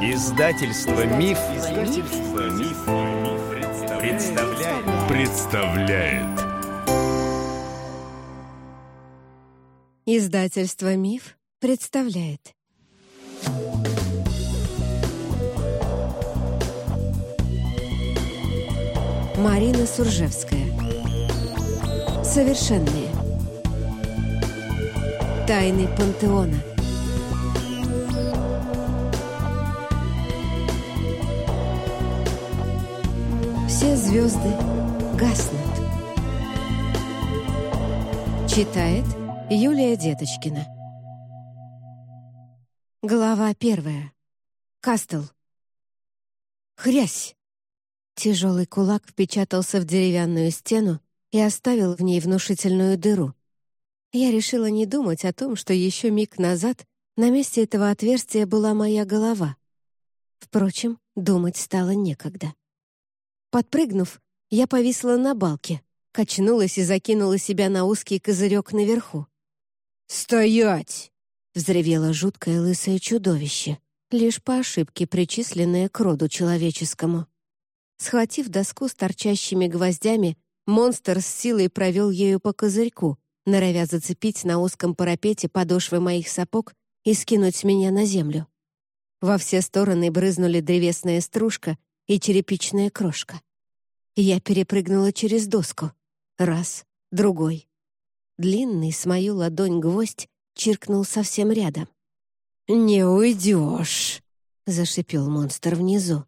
Издательство Миф, Издательство Миф, представляет. представляет. Издательство Миф представляет. Марина Суржевская. Совершенные. Тайны пантеона. Звезды гаснут. Читает Юлия Деточкина. Глава первая. Кастл. Хрясь! Тяжелый кулак впечатался в деревянную стену и оставил в ней внушительную дыру. Я решила не думать о том, что еще миг назад на месте этого отверстия была моя голова. Впрочем, думать стало некогда. Подпрыгнув, я повисла на балке, качнулась и закинула себя на узкий козырек наверху. «Стоять!» — взревело жуткое лысое чудовище, лишь по ошибке причисленное к роду человеческому. Схватив доску с торчащими гвоздями, монстр с силой провел ею по козырьку, норовя зацепить на узком парапете подошвы моих сапог и скинуть меня на землю. Во все стороны брызнули древесная стружка и черепичная крошка. Я перепрыгнула через доску. Раз, другой. Длинный с мою ладонь гвоздь чиркнул совсем рядом. «Не уйдешь!» — зашипел монстр внизу.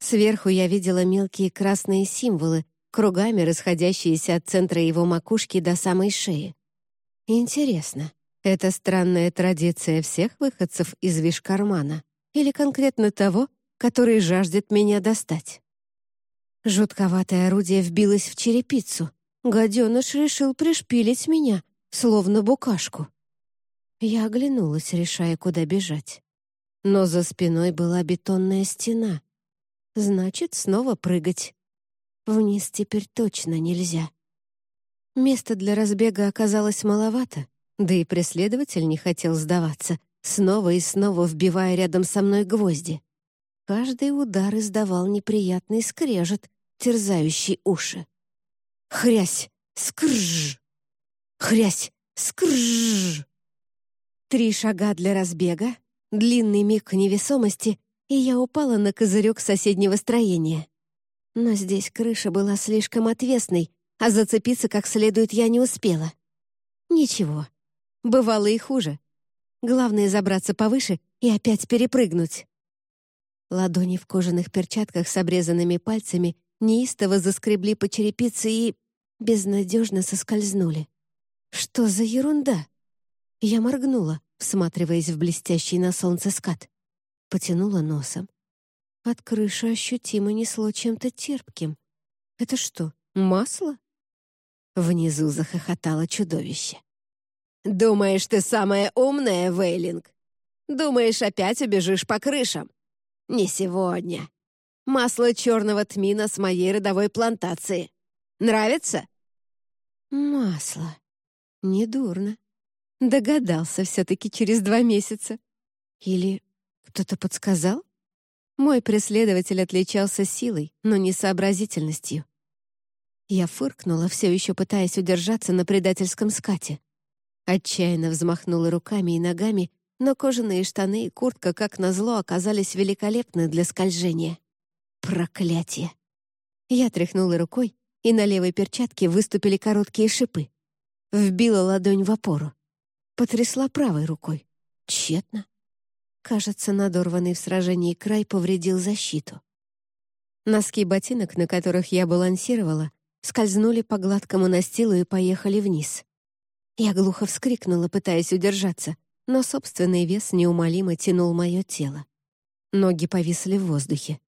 Сверху я видела мелкие красные символы, кругами расходящиеся от центра его макушки до самой шеи. Интересно, это странная традиция всех выходцев из виш-кармана или конкретно того, который жаждет меня достать. Жутковатое орудие вбилось в черепицу. Гаденыш решил пришпилить меня, словно букашку. Я оглянулась, решая, куда бежать. Но за спиной была бетонная стена. Значит, снова прыгать. Вниз теперь точно нельзя. Места для разбега оказалось маловато, да и преследователь не хотел сдаваться, снова и снова вбивая рядом со мной гвозди. Каждый удар издавал неприятный скрежет, терзающий уши. Хрясь! Скржж! Хрясь! Скржж! Три шага для разбега, длинный миг невесомости, и я упала на козырек соседнего строения. Но здесь крыша была слишком отвесной, а зацепиться как следует я не успела. Ничего, бывало и хуже. Главное — забраться повыше и опять перепрыгнуть. Ладони в кожаных перчатках с обрезанными пальцами неистово заскребли по черепице и безнадежно соскользнули. Что за ерунда? Я моргнула, всматриваясь в блестящий на солнце скат. Потянула носом. От крыши ощутимо несло чем-то терпким. Это что, масло? Внизу захохотало чудовище. «Думаешь, ты самая умная, Вейлинг? Думаешь, опять убежишь по крышам? Не сегодня. Масло черного тмина с моей родовой плантации. Нравится?» «Масло. Недурно. Догадался все-таки через два месяца. Или кто-то подсказал? Мой преследователь отличался силой, но не сообразительностью. Я фыркнула, все еще пытаясь удержаться на предательском скате. Отчаянно взмахнула руками и ногами, но кожаные штаны и куртка, как назло, оказались великолепны для скольжения. Проклятие! Я тряхнула рукой, и на левой перчатке выступили короткие шипы. Вбила ладонь в опору. Потрясла правой рукой. Тщетно. Кажется, надорванный в сражении край повредил защиту. Носки ботинок, на которых я балансировала, скользнули по гладкому настилу и поехали вниз. Я глухо вскрикнула, пытаясь удержаться, но собственный вес неумолимо тянул мое тело. Ноги повисли в воздухе.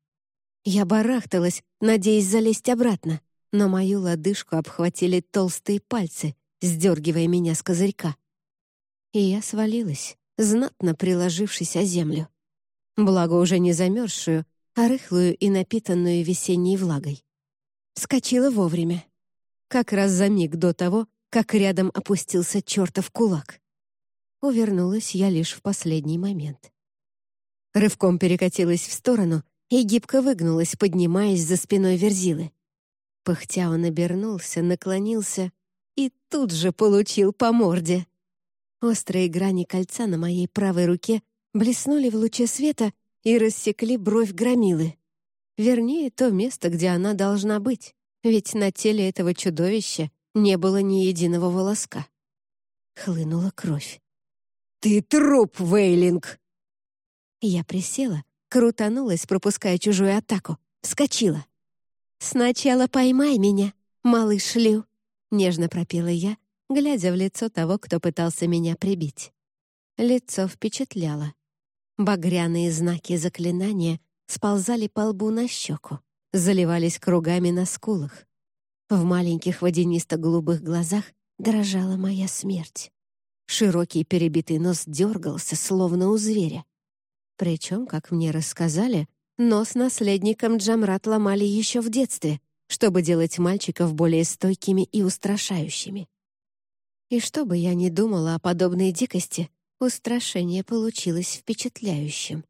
Я барахталась, надеясь залезть обратно, но мою лодыжку обхватили толстые пальцы, сдергивая меня с козырька. И я свалилась, знатно приложившись о землю. Благо уже не замерзшую, а рыхлую и напитанную весенней влагой. Скочила вовремя. Как раз за миг до того, как рядом опустился чертов кулак. Увернулась я лишь в последний момент. Рывком перекатилась в сторону и гибко выгнулась, поднимаясь за спиной Верзилы. Пыхтя он обернулся, наклонился и тут же получил по морде. Острые грани кольца на моей правой руке блеснули в луче света и рассекли бровь громилы. Вернее, то место, где она должна быть, ведь на теле этого чудовища не было ни единого волоска. Хлынула кровь. «Ты труп, Вейлинг!» Я присела, крутанулась, пропуская чужую атаку, вскочила. «Сначала поймай меня, малыш Лю», — нежно пропела я, глядя в лицо того, кто пытался меня прибить. Лицо впечатляло. Багряные знаки заклинания сползали по лбу на щеку, заливались кругами на скулах. В маленьких водянисто-голубых глазах дрожала моя смерть. Широкий перебитый нос дергался, словно у зверя. Причем, как мне рассказали, Нос наследникам Джамрат ломали еще в детстве, чтобы делать мальчиков более стойкими и устрашающими. И что бы я ни думала о подобной дикости, устрашение получилось впечатляющим.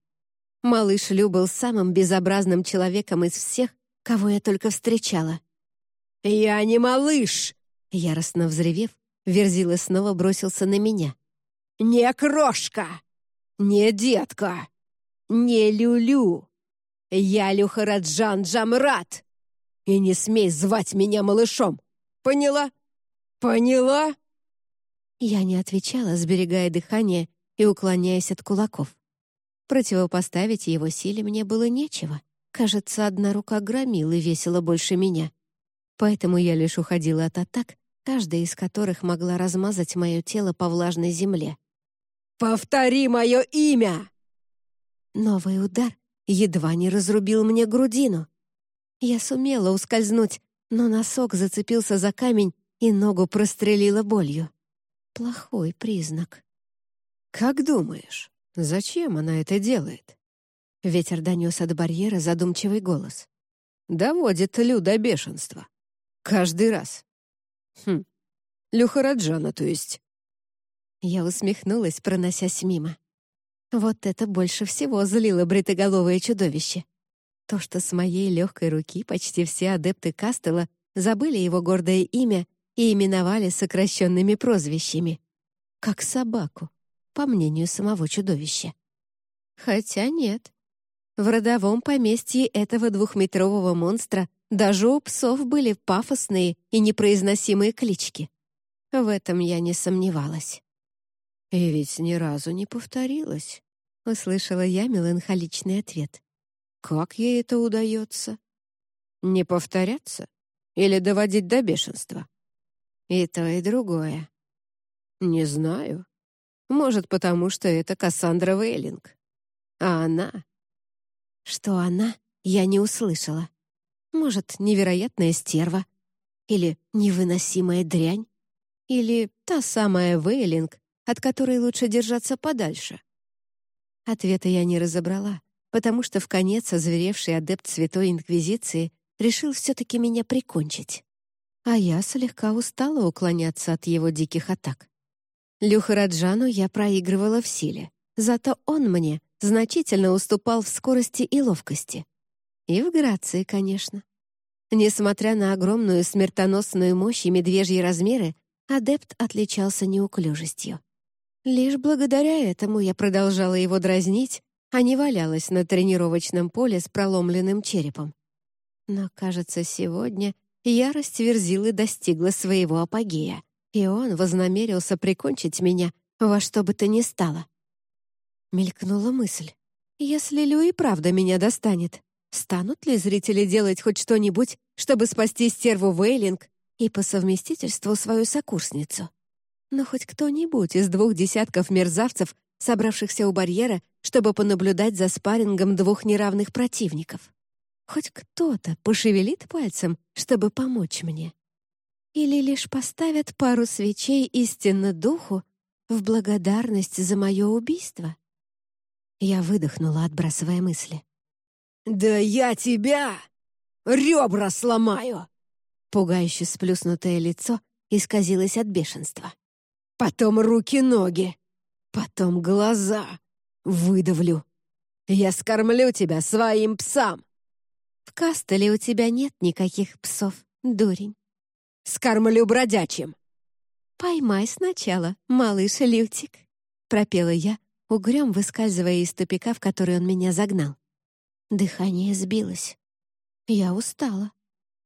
Малыш Лю был самым безобразным человеком из всех, кого я только встречала. «Я не малыш!» Яростно взревев, Верзила снова бросился на меня. «Не крошка! Не детка! Не люлю! «Я Люхараджан Джамрат! И не смей звать меня малышом! Поняла? Поняла?» Я не отвечала, сберегая дыхание и уклоняясь от кулаков. Противопоставить его силе мне было нечего. Кажется, одна рука громила весила больше меня. Поэтому я лишь уходила от атак, каждая из которых могла размазать мое тело по влажной земле. «Повтори мое имя!» Новый удар, едва не разрубил мне грудину. Я сумела ускользнуть, но носок зацепился за камень и ногу прострелила болью. Плохой признак. «Как думаешь, зачем она это делает?» Ветер донес от барьера задумчивый голос. «Доводит Лю до бешенства. Каждый раз». «Хм, Люхараджана, то есть». Я усмехнулась, проносясь мимо. Вот это больше всего злило бритоголовое чудовище. То, что с моей легкой руки почти все адепты Кастела забыли его гордое имя и именовали сокращенными прозвищами. Как собаку, по мнению самого чудовища. Хотя нет. В родовом поместье этого двухметрового монстра даже у псов были пафосные и непроизносимые клички. В этом я не сомневалась. «И ведь ни разу не повторилось», — услышала я меланхоличный ответ. «Как ей это удается? Не повторяться или доводить до бешенства?» «И то, и другое». «Не знаю. Может, потому что это Кассандра Вейлинг. А она...» Что она, я не услышала. Может, невероятная стерва? Или невыносимая дрянь? Или та самая Вейлинг, от которой лучше держаться подальше? Ответа я не разобрала, потому что в конец озверевший адепт Святой Инквизиции решил все-таки меня прикончить. А я слегка устала уклоняться от его диких атак. Люхараджану я проигрывала в силе, зато он мне значительно уступал в скорости и ловкости. И в грации, конечно. Несмотря на огромную смертоносную мощь и медвежьи размеры, адепт отличался неуклюжестью. Лишь благодаря этому я продолжала его дразнить, а не валялась на тренировочном поле с проломленным черепом. Но, кажется, сегодня ярость Верзилы достигла своего апогея, и он вознамерился прикончить меня во что бы то ни стало. Мелькнула мысль. Если Лю и правда меня достанет, станут ли зрители делать хоть что-нибудь, чтобы спасти стерву Вейлинг и по совместительству свою сокурсницу? но хоть кто-нибудь из двух десятков мерзавцев, собравшихся у барьера, чтобы понаблюдать за спаррингом двух неравных противников. Хоть кто-то пошевелит пальцем, чтобы помочь мне. Или лишь поставят пару свечей истинно духу в благодарность за мое убийство. Я выдохнула, отбрасывая мысли. «Да я тебя ребра сломаю!» Пугающе сплюснутое лицо исказилось от бешенства потом руки-ноги, потом глаза. Выдавлю. Я скормлю тебя своим псам!» «В Кастеле у тебя нет никаких псов, дурень». «Скормлю бродячим!» «Поймай сначала, малыш Лютик», — пропела я, угрём выскальзывая из тупика, в который он меня загнал. Дыхание сбилось. Я устала.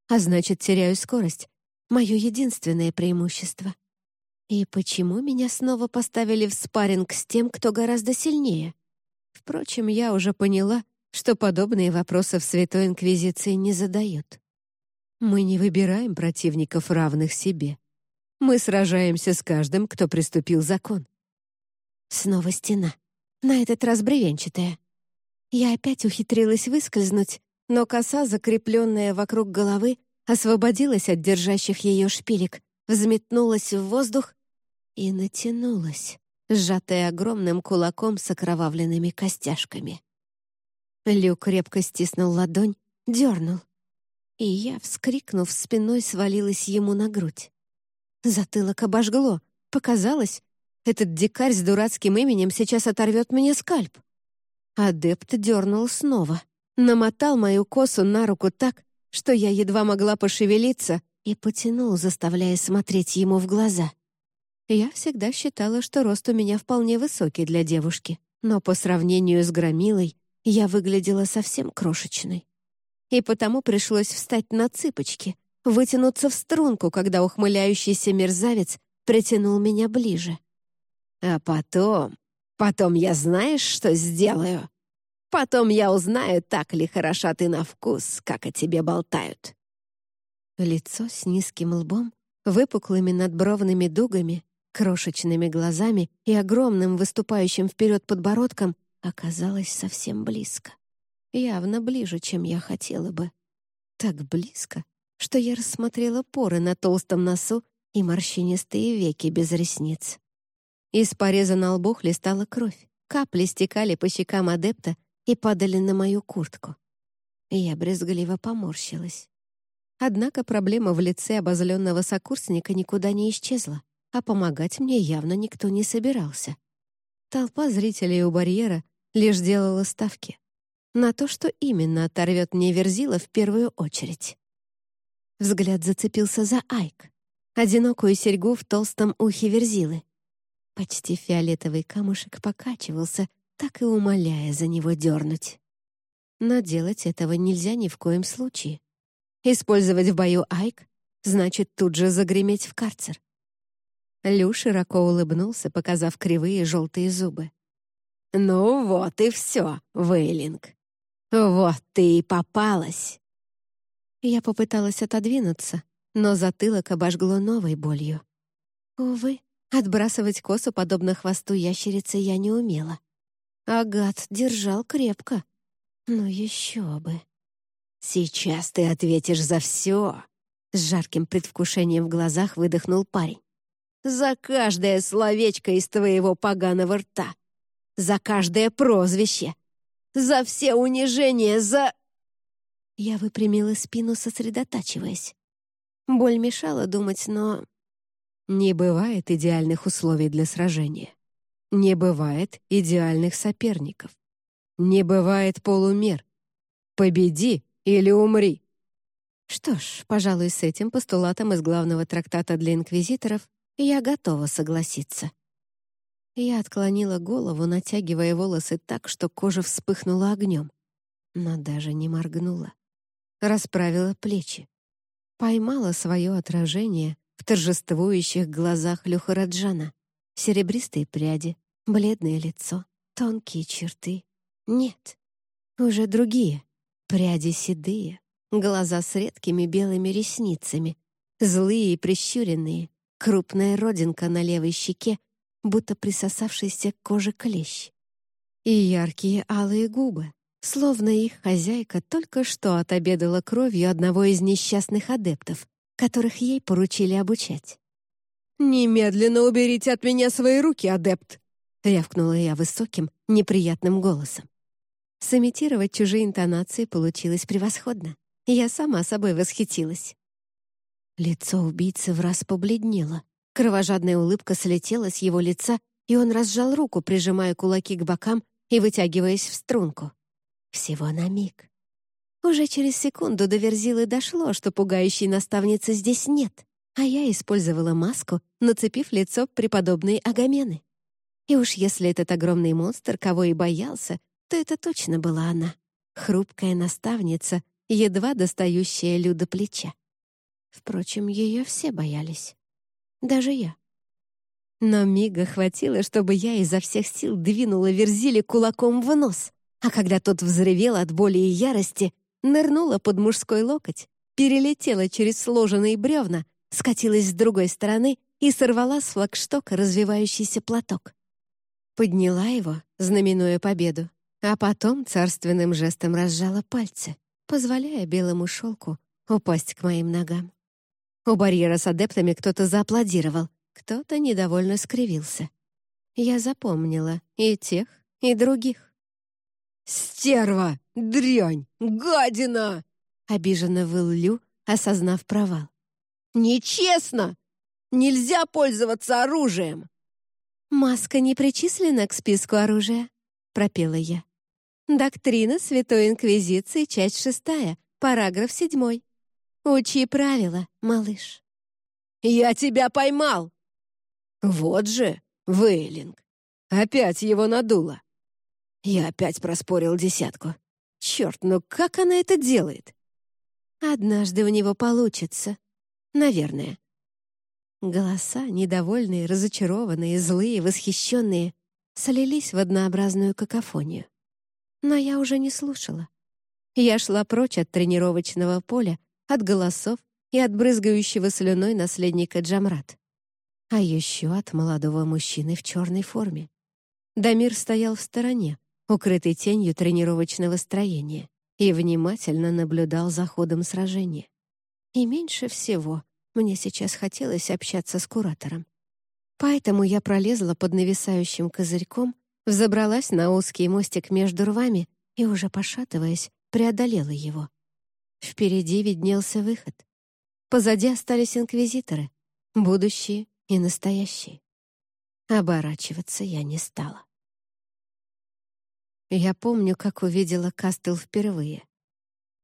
А значит, теряю скорость. Мое единственное преимущество. И почему меня снова поставили в спарринг с тем, кто гораздо сильнее? Впрочем, я уже поняла, что подобные вопросы в Святой Инквизиции не задают. Мы не выбираем противников, равных себе. Мы сражаемся с каждым, кто приступил закон. Снова стена. На этот раз бревенчатая. Я опять ухитрилась выскользнуть, но коса, закрепленная вокруг головы, освободилась от держащих ее шпилек, взметнулась в воздух и натянулась, сжатая огромным кулаком с окровавленными костяшками. Люк крепко стиснул ладонь, дернул, и я, вскрикнув, спиной свалилась ему на грудь. Затылок обожгло. Показалось, этот дикарь с дурацким именем сейчас оторвет мне скальп. Адепт дернул снова, намотал мою косу на руку так, что я едва могла пошевелиться и потянул, заставляя смотреть ему в глаза. Я всегда считала, что рост у меня вполне высокий для девушки, но по сравнению с Громилой я выглядела совсем крошечной. И потому пришлось встать на цыпочки, вытянуться в струнку, когда ухмыляющийся мерзавец притянул меня ближе. А потом Потом я знаешь, что сделаю? Потом я узнаю, так ли хороша ты на вкус, как о тебе болтают». Лицо с низким лбом, выпуклыми надбровными дугами, крошечными глазами и огромным выступающим вперед подбородком оказалось совсем близко. Явно ближе, чем я хотела бы. Так близко, что я рассмотрела поры на толстом носу и морщинистые веки без ресниц. Из пореза на лбу хлестала кровь. Капли стекали по щекам адепта и падали на мою куртку. Я брезгливо поморщилась. Однако проблема в лице обозленного сокурсника никуда не исчезла, а помогать мне явно никто не собирался. Толпа зрителей у барьера лишь делала ставки на то, что именно оторвет мне Верзила в первую очередь. Взгляд зацепился за Айк, одинокую серьгу в толстом ухе Верзилы. Почти фиолетовый камушек покачивался, так и умоляя за него дернуть. Но делать этого нельзя ни в коем случае. Использовать в бою Айк значит тут же загреметь в карцер. Лю широко улыбнулся, показав кривые желтые зубы. «Ну вот и все, Вейлинг. Вот ты и попалась!» Я попыталась отодвинуться, но затылок обожгло новой болью. Увы, Отбрасывать косу, подобно хвосту ящерицы, я не умела. Агат держал крепко. Ну еще бы. «Сейчас ты ответишь за все!» С жарким предвкушением в глазах выдохнул парень. «За каждое словечко из твоего поганого рта! За каждое прозвище! За все унижения! За...» Я выпрямила спину, сосредотачиваясь. Боль мешала думать, но не бывает идеальных условий для сражения. Не бывает идеальных соперников. Не бывает полумер. Победи или умри. Что ж, пожалуй, с этим постулатом из главного трактата для инквизиторов я готова согласиться. Я отклонила голову, натягивая волосы так, что кожа вспыхнула огнем, но даже не моргнула. Расправила плечи. Поймала свое отражение торжествующих глазах Люхараджана. Серебристые пряди, бледное лицо, тонкие черты. Нет, уже другие. Пряди седые, глаза с редкими белыми ресницами, злые и прищуренные, крупная родинка на левой щеке, будто присосавшийся к коже клещ. И яркие алые губы, словно их хозяйка только что отобедала кровью одного из несчастных адептов, которых ей поручили обучать. «Немедленно уберите от меня свои руки, адепт!» — рявкнула я высоким, неприятным голосом. Сымитировать чужие интонации получилось превосходно. Я сама собой восхитилась. Лицо убийцы в раз побледнело. Кровожадная улыбка слетела с его лица, и он разжал руку, прижимая кулаки к бокам, и вытягиваясь в струнку. Всего на миг. Уже через секунду до Верзилы дошло, что пугающей наставницы здесь нет, а я использовала маску, нацепив лицо преподобной Агамены. И уж если этот огромный монстр кого и боялся, то это точно была она. Хрупкая наставница, едва достающая Лю до плеча. Впрочем, ее все боялись. Даже я. Но мига хватило, чтобы я изо всех сил двинула Верзили кулаком в нос, а когда тот взревел от боли и ярости, нырнула под мужской локоть, перелетела через сложенные бревна, скатилась с другой стороны и сорвала с флагштока развивающийся платок. Подняла его, знаменуя победу, а потом царственным жестом разжала пальцы, позволяя белому шелку упасть к моим ногам. У барьера с адептами кто-то зааплодировал, кто-то недовольно скривился. Я запомнила и тех, и других. «Стерва! Дрянь! Гадина!» — обиженно выл Лю, осознав провал. «Нечестно! Нельзя пользоваться оружием!» «Маска не причислена к списку оружия», — пропела я. «Доктрина Святой Инквизиции, часть шестая, параграф седьмой. Учи правила, малыш». «Я тебя поймал!» «Вот же, Вейлинг! Опять его надуло!» Я опять проспорил десятку. Черт, ну как она это делает? Однажды у него получится. Наверное. Голоса, недовольные, разочарованные, злые, восхищенные, солились в однообразную какофонию. Но я уже не слушала. Я шла прочь от тренировочного поля, от голосов и от брызгающего слюной наследника Джамрат. А еще от молодого мужчины в черной форме. Дамир стоял в стороне, укрытый тенью тренировочного строения, и внимательно наблюдал за ходом сражения. И меньше всего мне сейчас хотелось общаться с куратором. Поэтому я пролезла под нависающим козырьком, взобралась на узкий мостик между рвами и, уже пошатываясь, преодолела его. Впереди виднелся выход. Позади остались инквизиторы, будущие и настоящие. Оборачиваться я не стала. Я помню, как увидела Кастел впервые.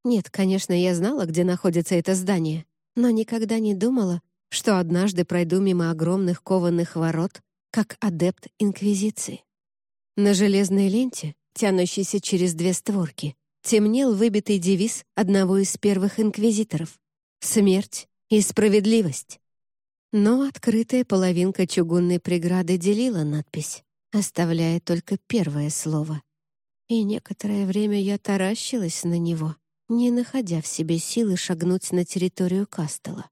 Нет, конечно, я знала, где находится это здание, но никогда не думала, что однажды пройду мимо огромных кованых ворот, как адепт Инквизиции. На железной ленте, тянущейся через две створки, темнел выбитый девиз одного из первых инквизиторов «Смерть и справедливость». Но открытая половинка чугунной преграды делила надпись, оставляя только первое слово. И некоторое время я таращилась на него, не находя в себе силы шагнуть на территорию Кастела.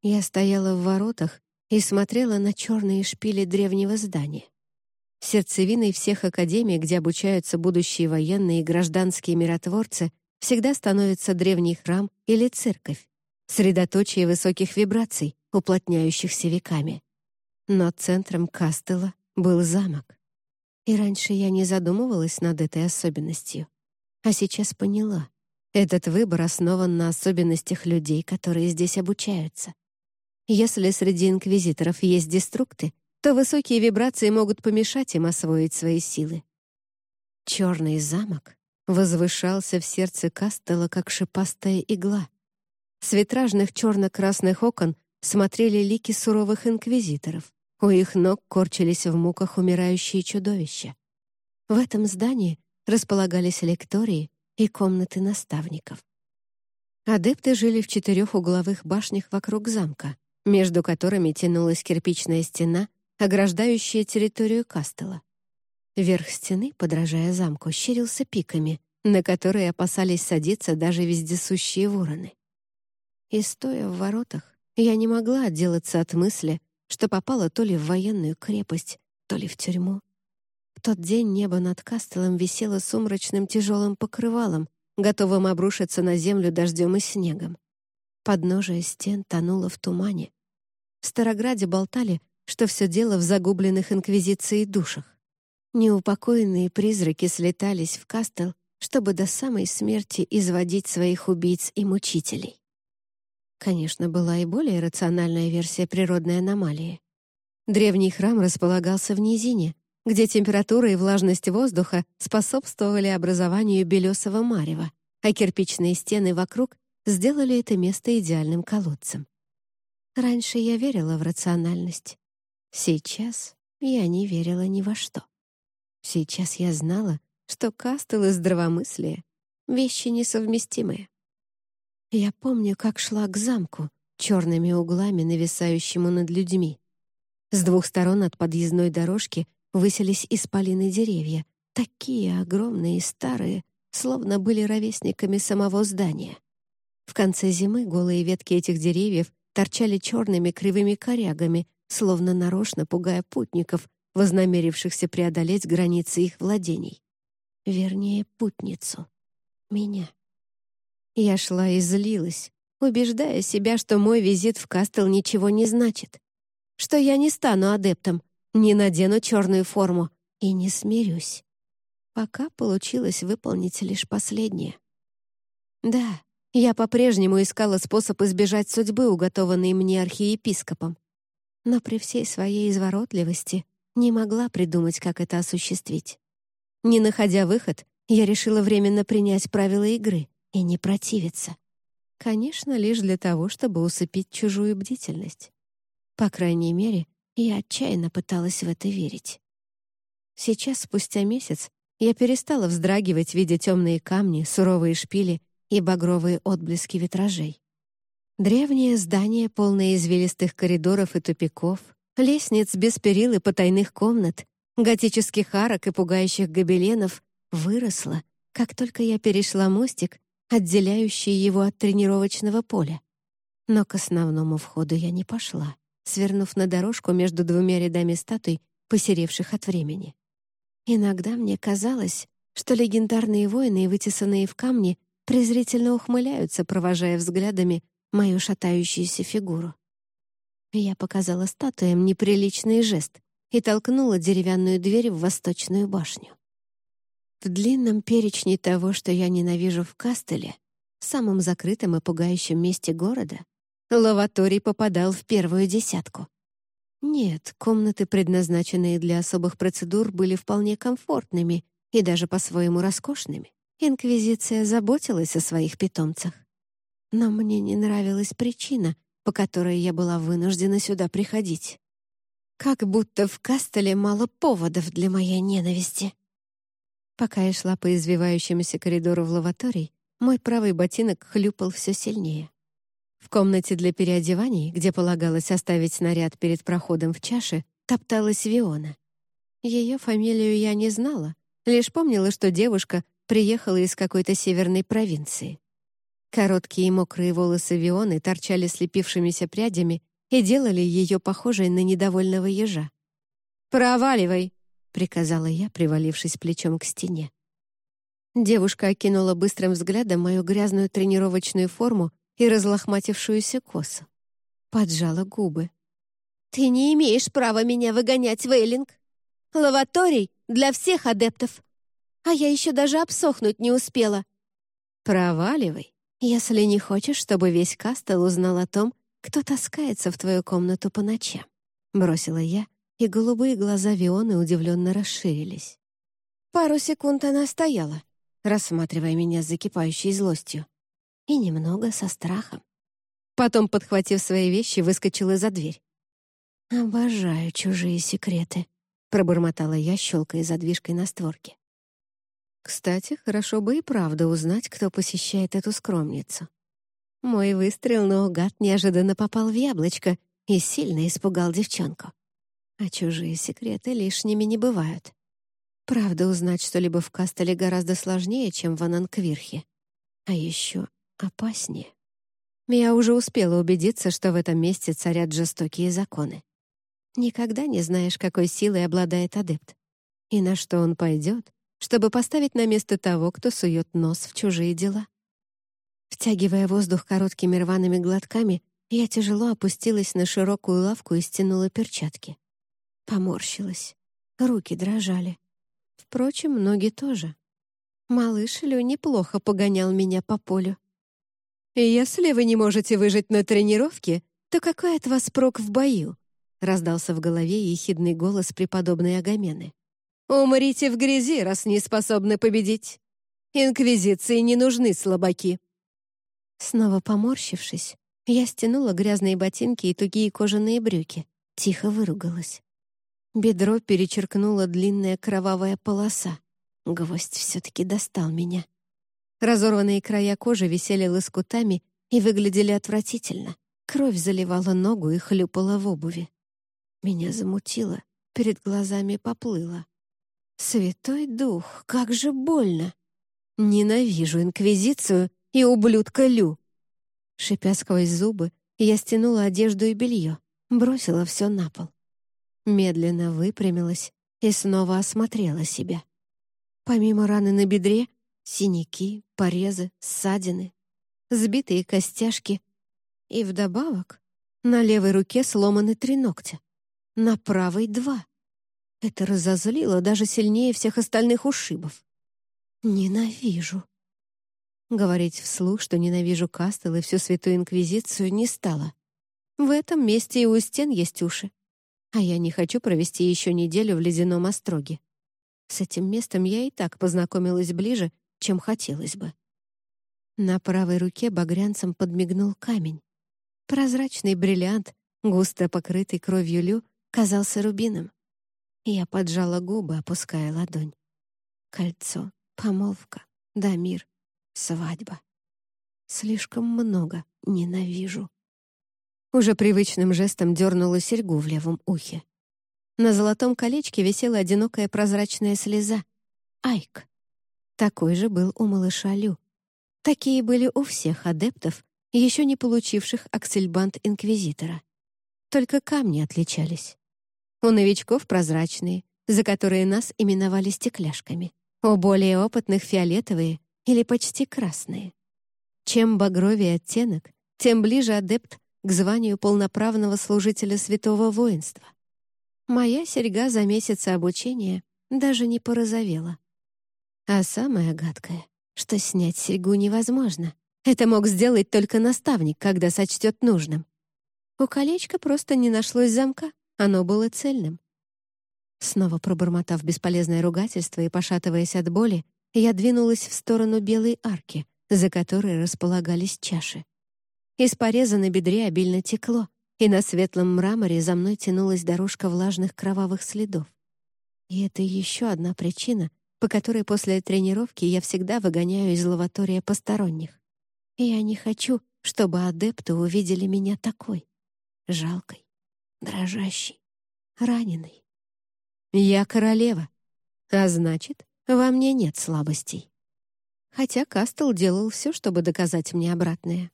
Я стояла в воротах и смотрела на черные шпили древнего здания. Сердцевиной всех академий, где обучаются будущие военные и гражданские миротворцы, всегда становится древний храм или церковь, средоточие высоких вибраций, уплотняющихся веками. Но центром Кастела был замок. И раньше я не задумывалась над этой особенностью. А сейчас поняла. Этот выбор основан на особенностях людей, которые здесь обучаются. Если среди инквизиторов есть деструкты, то высокие вибрации могут помешать им освоить свои силы. Черный замок возвышался в сердце Кастела, как шипастая игла. С витражных черно-красных окон смотрели лики суровых инквизиторов. У их ног корчились в муках умирающие чудовища. В этом здании располагались лектории и комнаты наставников. Адепты жили в четырех угловых башнях вокруг замка, между которыми тянулась кирпичная стена ограждающая территорию Кастела. Верх стены, подражая замку, щерился пиками, на которые опасались садиться даже вездесущие вороны. И, стоя в воротах, я не могла отделаться от мысли, что попала то ли в военную крепость, то ли в тюрьму. В тот день небо над Кастелом висело сумрачным тяжелым покрывалом, готовым обрушиться на землю дождем и снегом. Подножие стен тонуло в тумане. В Старограде болтали, что все дело в загубленных инквизицией душах. Неупокоенные призраки слетались в Кастел, чтобы до самой смерти изводить своих убийц и мучителей. Конечно, была и более рациональная версия природной аномалии. Древний храм располагался в низине, где температура и влажность воздуха способствовали образованию белесого марева, а кирпичные стены вокруг сделали это место идеальным колодцем. Раньше я верила в рациональность. Сейчас я не верила ни во что. Сейчас я знала, что кастел и здравомыслие — вещи несовместимые. Я помню, как шла к замку, черными углами нависающему над людьми. С двух сторон от подъездной дорожки высились исполины деревья, такие огромные и старые, словно были ровесниками самого здания. В конце зимы голые ветки этих деревьев торчали черными кривыми корягами, словно нарочно пугая путников, вознамерившихся преодолеть границы их владений. Вернее, путницу. Меня. Я шла и злилась, убеждая себя, что мой визит в Кастел ничего не значит, что я не стану адептом, не надену черную форму и не смирюсь. Пока получилось выполнить лишь последнее. Да, я по-прежнему искала способ избежать судьбы, уготованной мне архиепископом. Но при всей своей изворотливости не могла придумать, как это осуществить. Не находя выход, я решила временно принять правила игры и не противиться. Конечно, лишь для того, чтобы усыпить чужую бдительность. По крайней мере, я отчаянно пыталась в это верить. Сейчас, спустя месяц, я перестала вздрагивать, видя темные камни, суровые шпили и багровые отблески витражей. Древнее здание, полное извилистых коридоров и тупиков, лестниц без перил и потайных комнат, готических арок и пугающих гобеленов, выросло, как только я перешла мостик, отделяющий его от тренировочного поля. Но к основному входу я не пошла, свернув на дорожку между двумя рядами статуй, посеревших от времени. Иногда мне казалось, что легендарные воины, вытесанные в камне, презрительно ухмыляются, провожая взглядами мою шатающуюся фигуру. Я показала статуям неприличный жест и толкнула деревянную дверь в восточную башню. В длинном перечне того, что я ненавижу в Кастеле, самом закрытом и пугающем месте города, лаваторий попадал в первую десятку. Нет, комнаты, предназначенные для особых процедур, были вполне комфортными и даже по-своему роскошными. Инквизиция заботилась о своих питомцах. Но мне не нравилась причина, по которой я была вынуждена сюда приходить. Как будто в Кастеле мало поводов для моей ненависти. Пока я шла по извивающемуся коридору в лаваторий, мой правый ботинок хлюпал все сильнее. В комнате для переодеваний, где полагалось оставить снаряд перед проходом в чаше, топталась Виона. Ее фамилию я не знала, лишь помнила, что девушка приехала из какой-то северной провинции. Короткие и мокрые волосы Вионы торчали слепившимися прядями и делали ее похожей на недовольного ежа. «Проваливай!» — приказала я, привалившись плечом к стене. Девушка окинула быстрым взглядом мою грязную тренировочную форму и разлохматившуюся косу. Поджала губы. «Ты не имеешь права меня выгонять, Вейлинг! Лаваторий для всех адептов! А я еще даже обсохнуть не успела!» «Проваливай, если не хочешь, чтобы весь Кастел узнал о том, кто таскается в твою комнату по ночам», — бросила я, и голубые глаза Вионы удивленно расширились. Пару секунд она стояла, рассматривая меня с закипающей злостью, и немного со страхом. Потом, подхватив свои вещи, выскочила за дверь. «Обожаю чужие секреты», — пробормотала я, щелкая задвижкой на створке. Кстати, хорошо бы и правда узнать, кто посещает эту скромницу. Мой выстрел наугад неожиданно попал в яблочко и сильно испугал девчонку. А чужие секреты лишними не бывают. Правда, узнать что-либо в Кастеле гораздо сложнее, чем в Ананквирхе. А еще опаснее. Я уже успела убедиться, что в этом месте царят жестокие законы. Никогда не знаешь, какой силой обладает адепт. И на что он пойдет, чтобы поставить на место того, кто сует нос в чужие дела. Втягивая воздух короткими рваными глотками, я тяжело опустилась на широкую лавку и стянула перчатки. Поморщилась. Руки дрожали. Впрочем, ноги тоже. Малыш Лю неплохо погонял меня по полю. «Если вы не можете выжить на тренировке, то какой от вас прок в бою?» раздался в голове ехидный голос преподобной Агамены. Умрите в грязи, раз не способны победить. Инквизиции не нужны слабаки». Снова поморщившись, я стянула грязные ботинки и тугие кожаные брюки, тихо выругалась. Бедро перечеркнула длинная кровавая полоса. Гвоздь все-таки достал меня. Разорванные края кожи висели лоскутами и выглядели отвратительно. Кровь заливала ногу и хлюпала в обуви. Меня замутило, перед глазами поплыло. «Святой дух, как же больно!» «Ненавижу Инквизицию и ублюдка Лю!» Шипя сквозь зубы, я стянула одежду и белье, бросила все на пол. Медленно выпрямилась и снова осмотрела себя. Помимо раны на бедре, синяки, порезы, ссадины, сбитые костяшки и вдобавок на левой руке сломаны три ногтя, на правой — два. Это разозлило даже сильнее всех остальных ушибов. Ненавижу. Говорить вслух, что ненавижу Кастел и всю Святую Инквизицию, не стало. В этом месте и у стен есть уши. А я не хочу провести еще неделю в ледяном остроге. С этим местом я и так познакомилась ближе, чем хотелось бы. На правой руке багрянцем подмигнул камень. Прозрачный бриллиант, густо покрытый кровью лю, казался рубином. Я поджала губы, опуская ладонь. Кольцо, помолвка, Дамир, свадьба. Слишком много ненавижу. Уже привычным жестом дернула серьгу в левом ухе. На золотом колечке висела одинокая прозрачная слеза. Айк. Такой же был у малыша Лю. Такие были у всех адептов, еще не получивших аксельбант Инквизитора. Только камни отличались. У новичков прозрачные, за которые нас именовали стекляшками. У более опытных — фиолетовые или почти красные. Чем багровее оттенок, тем ближе адепт к званию полноправного служителя святого воинства. Моя серьга за месяцы обучения даже не порозовела. А самое гадкое, что снять серьгу невозможно. Это мог сделать только наставник, когда сочтет нужным. У колечка просто не нашлось замка, оно было цельным. Снова пробормотав бесполезное ругательство и пошатываясь от боли, я двинулась в сторону белой арки, за которой располагались чаши. Из пореза на бедре обильно текло, и на светлом мраморе за мной тянулась дорожка влажных кровавых следов. И это еще одна причина, по которой после тренировки я всегда выгоняю из лаватория посторонних. И я не хочу, чтобы адепты увидели меня такой, жалкой, дрожащей, раненой. Я королева, а значит, во мне нет слабостей. Хотя Кастл делал все, чтобы доказать мне обратное.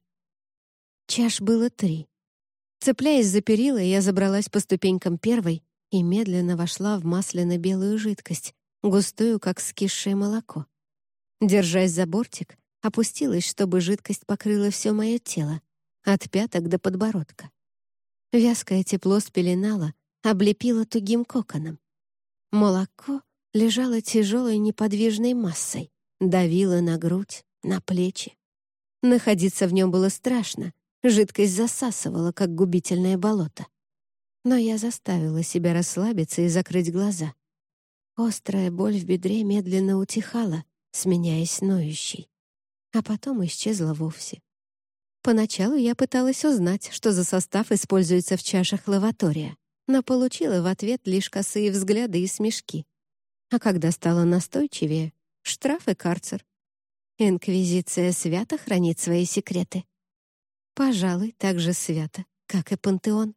Чаш было три. Цепляясь за перила, я забралась по ступенькам первой и медленно вошла в масляно-белую жидкость, густую, как скисшее молоко. Держась за бортик, опустилась, чтобы жидкость покрыла все мое тело, от пяток до подбородка. Вязкое тепло спеленало, облепило тугим коконом. Молоко лежало тяжелой неподвижной массой, давило на грудь, на плечи. Находиться в нем было страшно, Жидкость засасывала, как губительное болото. Но я заставила себя расслабиться и закрыть глаза. Острая боль в бедре медленно утихала, сменяясь ноющей. А потом исчезла вовсе. Поначалу я пыталась узнать, что за состав используется в чашах лаватория, но получила в ответ лишь косые взгляды и смешки. А когда стало настойчивее — штраф и карцер. Инквизиция свято хранит свои секреты. Пожалуй, так же свято, как и пантеон.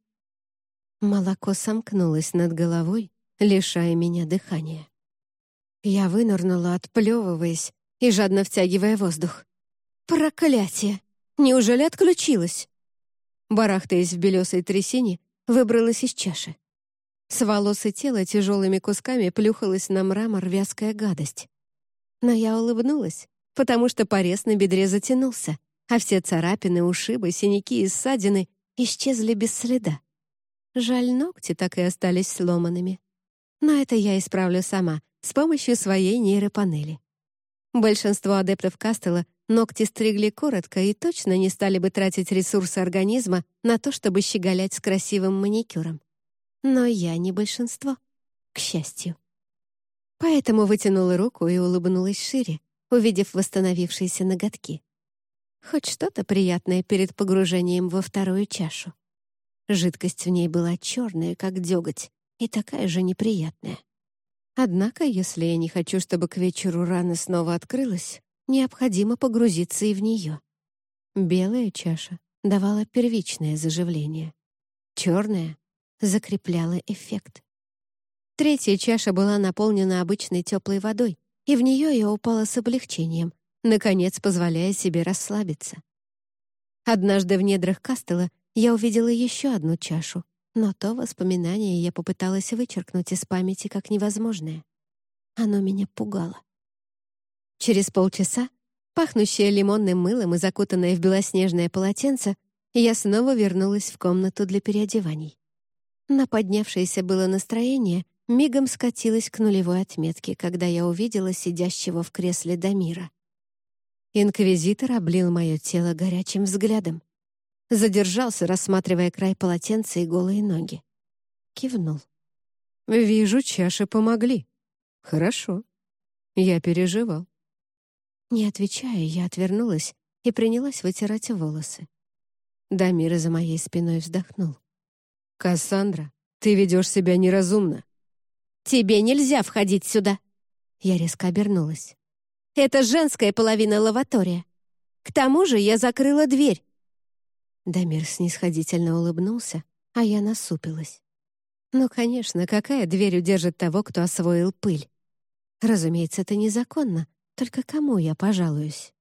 Молоко сомкнулось над головой, лишая меня дыхания. Я вынырнула, отплевываясь и жадно втягивая воздух. «Проклятие! Неужели отключилась?» Барахтаясь в белесой трясине, выбралась из чаши. С волос и тела тяжелыми кусками плюхалась на мрамор вязкая гадость. Но я улыбнулась, потому что порез на бедре затянулся, а все царапины, ушибы, синяки и ссадины исчезли без следа. Жаль, ногти так и остались сломанными. Но это я исправлю сама, с помощью своей нейропанели. Большинство адептов Кастела ногти стригли коротко и точно не стали бы тратить ресурсы организма на то, чтобы щеголять с красивым маникюром. Но я не большинство, к счастью. Поэтому вытянула руку и улыбнулась шире, увидев восстановившиеся ноготки. Хоть что-то приятное перед погружением во вторую чашу. Жидкость в ней была черная, как деготь, и такая же неприятная. Однако, если я не хочу, чтобы к вечеру рана снова открылась, необходимо погрузиться и в нее. Белая чаша давала первичное заживление. Черная закрепляла эффект. Третья чаша была наполнена обычной теплой водой, и в нее я упала с облегчением, наконец позволяя себе расслабиться. Однажды в недрах Кастела я увидела еще одну чашу, но то воспоминание я попыталась вычеркнуть из памяти как невозможное. Оно меня пугало. Через полчаса, пахнущая лимонным мылом и закутанная в белоснежное полотенце, я снова вернулась в комнату для переодеваний. На поднявшееся было настроение мигом скатилось к нулевой отметке, когда я увидела сидящего в кресле Дамира. Инквизитор облил мое тело горячим взглядом. Задержался, рассматривая край полотенца и голые ноги. Кивнул. «Вижу, чаши помогли. Хорошо. Я переживал». Не отвечая, я отвернулась и принялась вытирать волосы. Дамир за моей спиной вздохнул. «Кассандра, ты ведешь себя неразумно». «Тебе нельзя входить сюда!» Я резко обернулась. «Это женская половина лаватория. К тому же я закрыла дверь. Дамир снисходительно улыбнулся, а я насупилась. Ну, конечно, какая дверь удержит того, кто освоил пыль? Разумеется, это незаконно, только кому я пожалуюсь?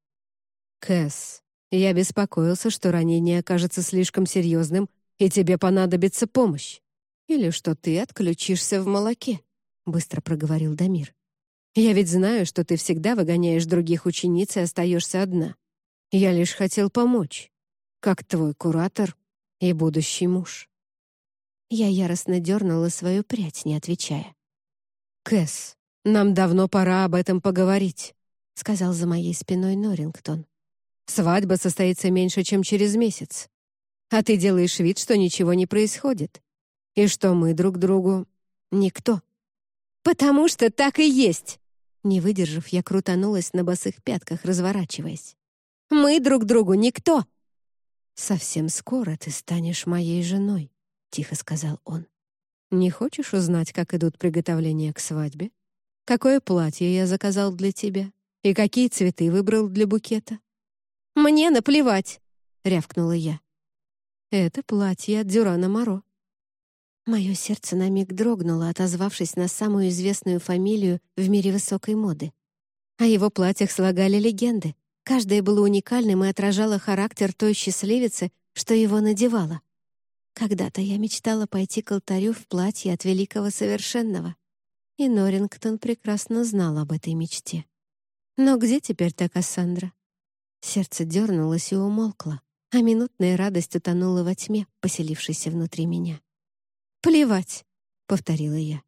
Кэс, я беспокоился, что ранение окажется слишком серьезным, и тебе понадобится помощь. Или что ты отключишься в молоке, быстро проговорил Дамир. Я ведь знаю, что ты всегда выгоняешь других учениц и остаешься одна. Я лишь хотел помочь как твой куратор и будущий муж». Я яростно дернула свою прядь, не отвечая. «Кэс, нам давно пора об этом поговорить», — сказал за моей спиной Норрингтон. «Свадьба состоится меньше, чем через месяц. А ты делаешь вид, что ничего не происходит. И что мы друг другу никто». «Потому что так и есть!» Не выдержав, я крутанулась на босых пятках, разворачиваясь. «Мы друг другу никто!» «Совсем скоро ты станешь моей женой», — тихо сказал он. «Не хочешь узнать, как идут приготовления к свадьбе? Какое платье я заказал для тебя? И какие цветы выбрал для букета?» «Мне наплевать», — рявкнула я. «Это платье от Дюрана Моро». Мое сердце на миг дрогнуло, отозвавшись на самую известную фамилию в мире высокой моды. О его платьях слагали легенды. Каждое было уникальным и отражало характер той счастливицы, что его надевала. Когда-то я мечтала пойти к алтарю в платье от великого совершенного. И Норрингтон прекрасно знал об этой мечте. Но где теперь та Кассандра? Сердце дернулось и умолкло, а минутная радость утонула во тьме, поселившейся внутри меня. «Плевать», — повторила я.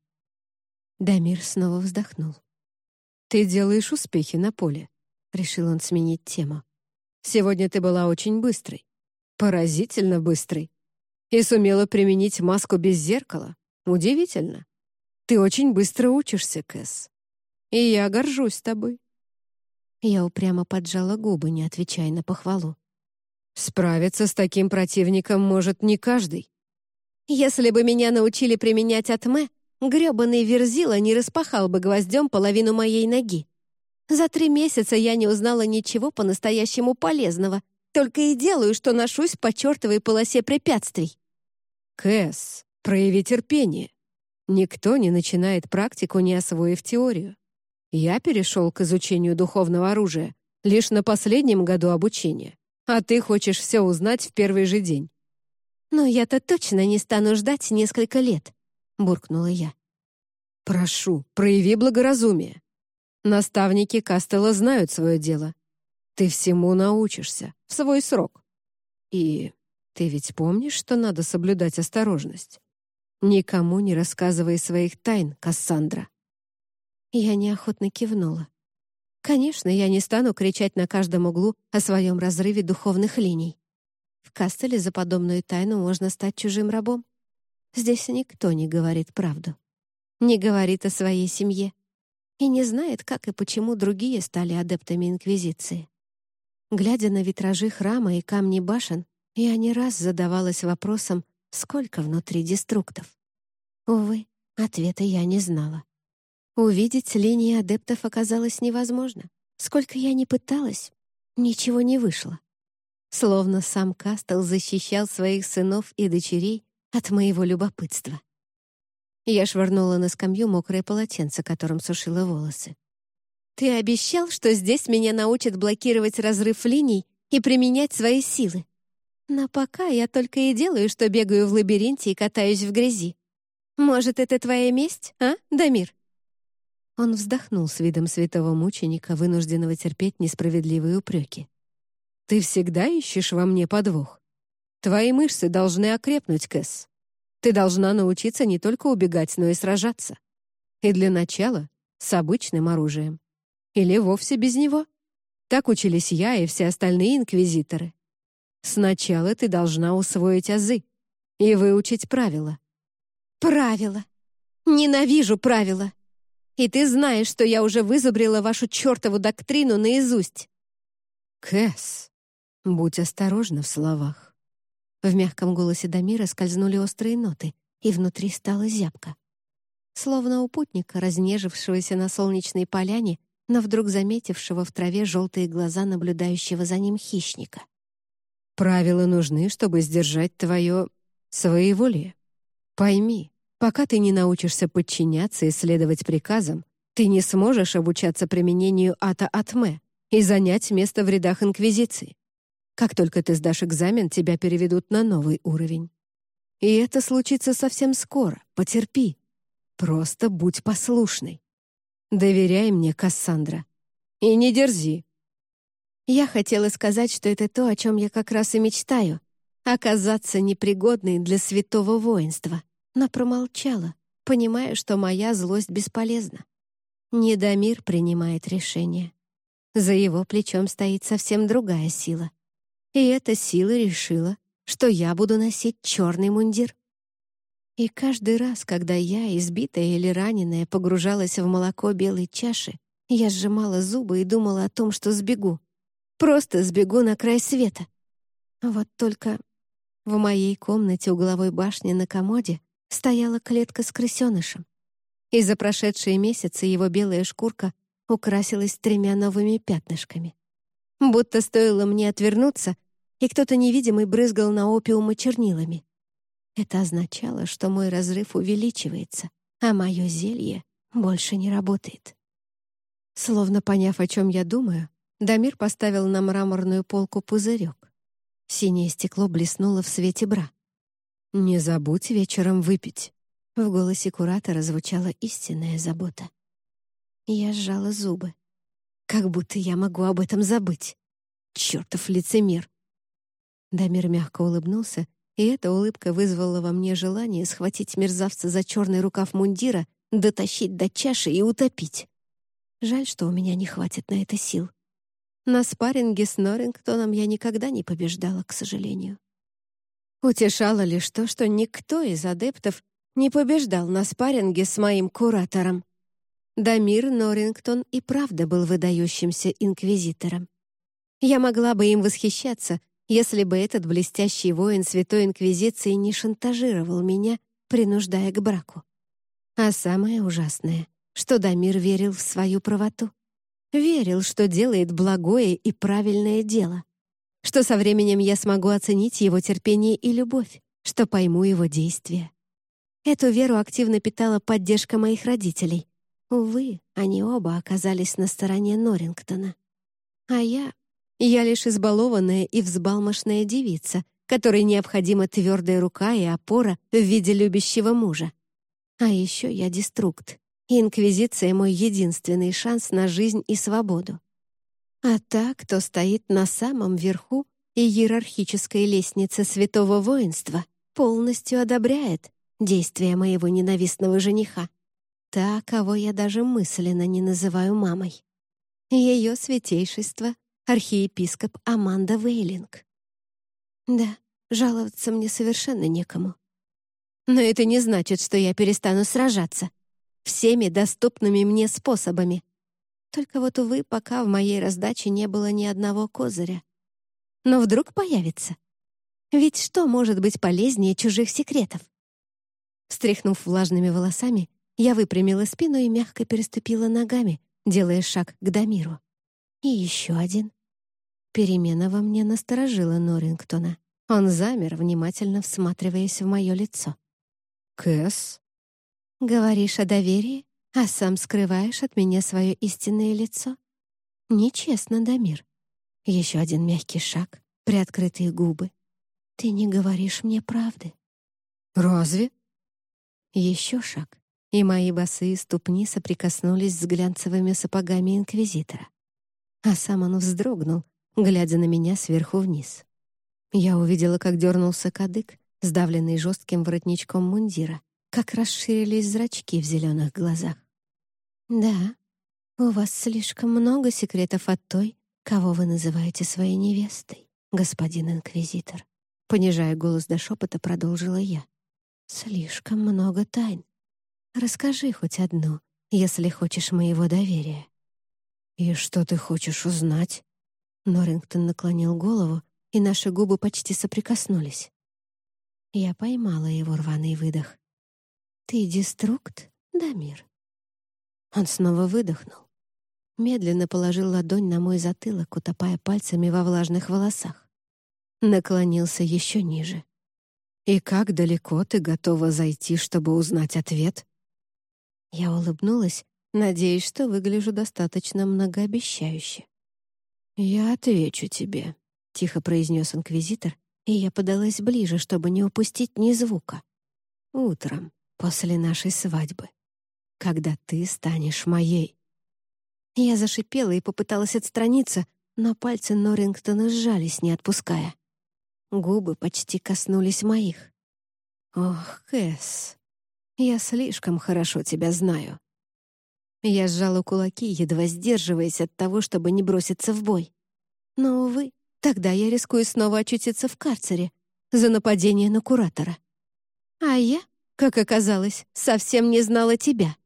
Дамир снова вздохнул. «Ты делаешь успехи на поле. Решил он сменить тему. «Сегодня ты была очень быстрой. Поразительно быстрой. И сумела применить маску без зеркала. Удивительно. Ты очень быстро учишься, Кэс. И я горжусь тобой». Я упрямо поджала губы, не отвечая на похвалу. «Справиться с таким противником может не каждый». «Если бы меня научили применять атме, грёбаный Верзила не распахал бы гвоздем половину моей ноги. За три месяца я не узнала ничего по-настоящему полезного, только и делаю, что ношусь по чертовой полосе препятствий. Кэс, прояви терпение. Никто не начинает практику, не освоив теорию. Я перешел к изучению духовного оружия лишь на последнем году обучения, а ты хочешь все узнать в первый же день. «Но я-то точно не стану ждать несколько лет», — буркнула я. «Прошу, прояви благоразумие. Наставники Кастела знают свое дело. Ты всему научишься в свой срок. И ты ведь помнишь, что надо соблюдать осторожность? Никому не рассказывай своих тайн, Кассандра. Я неохотно кивнула. Конечно, я не стану кричать на каждом углу о своем разрыве духовных линий. В Кастеле за подобную тайну можно стать чужим рабом. Здесь никто не говорит правду. Не говорит о своей семье. и не знает, как и почему другие стали адептами Инквизиции. Глядя на витражи храма и камни башен, я не раз задавалась вопросом, сколько внутри деструктов. Увы, ответа я не знала. Увидеть линии адептов оказалось невозможно. Сколько я ни пыталась, ничего не вышло. Словно сам Кастел защищал своих сынов и дочерей от моего любопытства. Я швырнула на скамью мокрое полотенце, которым сушила волосы. «Ты обещал, что здесь меня научат блокировать разрыв линий и применять свои силы. Но пока я только и делаю, что бегаю в лабиринте и катаюсь в грязи. Может, это твоя месть, а, Дамир?» Он вздохнул с видом святого мученика, вынужденного терпеть несправедливые упреки. «Ты всегда ищешь во мне подвох. Твои мышцы должны окрепнуть, Кэс. Ты должна научиться не только убегать, но и сражаться. И для начала с обычным оружием. Или вовсе без него. Так учились я и все остальные инквизиторы. Сначала ты должна усвоить азы и выучить правила. Правила. Ненавижу правила. И ты знаешь, что я уже вызубрила вашу чертову доктрину наизусть. Кэс, будь осторожна в словах. В мягком голосе Дамира скользнули острые ноты, и внутри стало зябко. Словно у путника, разнежившегося на солнечной поляне, но вдруг заметившего в траве желтые глаза наблюдающего за ним хищника. «Правила нужны, чтобы сдержать твое... своеволие. Пойми, пока ты не научишься подчиняться и следовать приказам, ты не сможешь обучаться применению ата-атме и занять место в рядах Инквизиции. Как только ты сдашь экзамен, тебя переведут на новый уровень. И это случится совсем скоро. Потерпи. Просто будь послушной. Доверяй мне, Кассандра. И не дерзи. Я хотела сказать, что это то, о чем я как раз и мечтаю — оказаться непригодной для святого воинства, но промолчала, понимая, что моя злость бесполезна. Недомир принимает решение. За его плечом стоит совсем другая сила — и эта сила решила, что я буду носить черный мундир. И каждый раз, когда я, избитая или раненая, погружалась в молоко белой чаши, я сжимала зубы и думала о том, что сбегу. Просто сбегу на край света. Вот только в моей комнате угловой башни на комоде стояла клетка с крысенышем. И за прошедшие месяцы его белая шкурка украсилась тремя новыми пятнышками. Будто стоило мне отвернуться, и кто-то невидимый брызгал на опиума чернилами. Это означало, что мой разрыв увеличивается, а мое зелье больше не работает. Словно поняв, о чем я думаю, Дамир поставил на мраморную полку пузырек. Синее стекло блеснуло в свете бра. «Не забудь вечером выпить». В голосе куратора звучала истинная забота. Я сжала зубы. Как будто я могу об этом забыть. Чертов лицемер. Дамир мягко улыбнулся, и эта улыбка вызвала во мне желание схватить мерзавца за черный рукав мундира, дотащить до чаши и утопить. Жаль, что у меня не хватит на это сил. На спарринге с Норрингтоном я никогда не побеждала, к сожалению. Утешало лишь то, что никто из адептов не побеждал на спарринге с моим куратором. Дамир Норрингтон и правда был выдающимся инквизитором. Я могла бы им восхищаться — если бы этот блестящий воин Святой Инквизиции не шантажировал меня, принуждая к браку. А самое ужасное, что Дамир верил в свою правоту. Верил, что делает благое и правильное дело. Что со временем я смогу оценить его терпение и любовь, что пойму его действия. Эту веру активно питала поддержка моих родителей. Увы, они оба оказались на стороне Норрингтона. А я я лишь избалованная и взбалмошная девица, которой необходима твердая рука и опора в виде любящего мужа. А еще я деструкт, Инквизиция — мой единственный шанс на жизнь и свободу. А та, кто стоит на самом верху иерархической лестницы святого воинства, полностью одобряет действия моего ненавистного жениха. Та, кого я даже мысленно не называю мамой. Ее святейшество архиепископ Аманда Вейлинг. Да, жаловаться мне совершенно некому. Но это не значит, что я перестану сражаться. всеми доступными мне способами. Только вот, увы, пока в моей раздаче не было ни одного козыря. Но вдруг появится. Ведь что может быть полезнее чужих секретов? Встряхнув влажными волосами, я выпрямила спину и мягко переступила ногами, делая шаг к Дамиру. И еще один. Перемена во мне насторожила Норрингтона. Он замер, внимательно всматриваясь в мое лицо. «Кэс?» «Говоришь о доверии, а сам скрываешь от меня свое истинное лицо? Нечестно, Дамир. Еще один мягкий шаг, приоткрытые губы. Ты не говоришь мне правды». «Разве?» Еще шаг, и мои босые ступни соприкоснулись с глянцевыми сапогами Инквизитора. А сам он вздрогнул, глядя на меня сверху вниз. Я увидела, как дернулся кадык, сдавленный жестким воротничком мундира, как расширились зрачки в зеленых глазах. «Да, у вас слишком много секретов от той, кого вы называете своей невестой, господин инквизитор», понижая голос до шепота, продолжила я. «Слишком много тайн. Расскажи хоть одну, если хочешь моего доверия». «И что ты хочешь узнать?» Норрингтон наклонил голову, и наши губы почти соприкоснулись. Я поймала его рваный выдох. «Ты деструкт, Дамир?» Он снова выдохнул. Медленно положил ладонь на мой затылок, утопая пальцами во влажных волосах. Наклонился еще ниже. «И как далеко ты готова зайти, чтобы узнать ответ?» Я улыбнулась, надеясь, что выгляжу достаточно многообещающе. «Я отвечу тебе», — тихо произнес инквизитор, и я подалась ближе, чтобы не упустить ни звука. «Утром, после нашей свадьбы, когда ты станешь моей». Я зашипела и попыталась отстраниться, но пальцы Норрингтона сжались, не отпуская. Губы почти коснулись моих. «Ох, Кэс, я слишком хорошо тебя знаю. Я сжала кулаки, едва сдерживаясь от того, чтобы не броситься в бой. Но, увы, тогда я рискую снова очутиться в карцере за нападение на куратора. А я, как оказалось, совсем не знала тебя.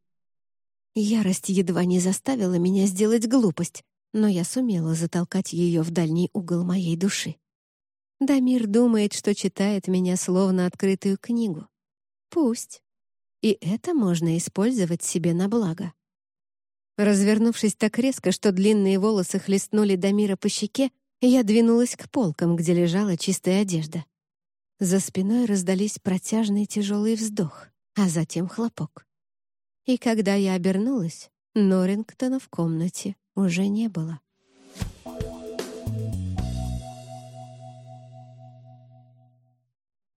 Ярость едва не заставила меня сделать глупость, но я сумела затолкать ее в дальний угол моей души. Дамир думает, что читает меня словно открытую книгу. Пусть. И это можно использовать себе на благо. Развернувшись так резко, что длинные волосы хлестнули Дамира по щеке, я двинулась к полкам, где лежала чистая одежда. За спиной раздались протяжный тяжелый вздох, а затем хлопок. И когда я обернулась, Норрингтона в комнате уже не было.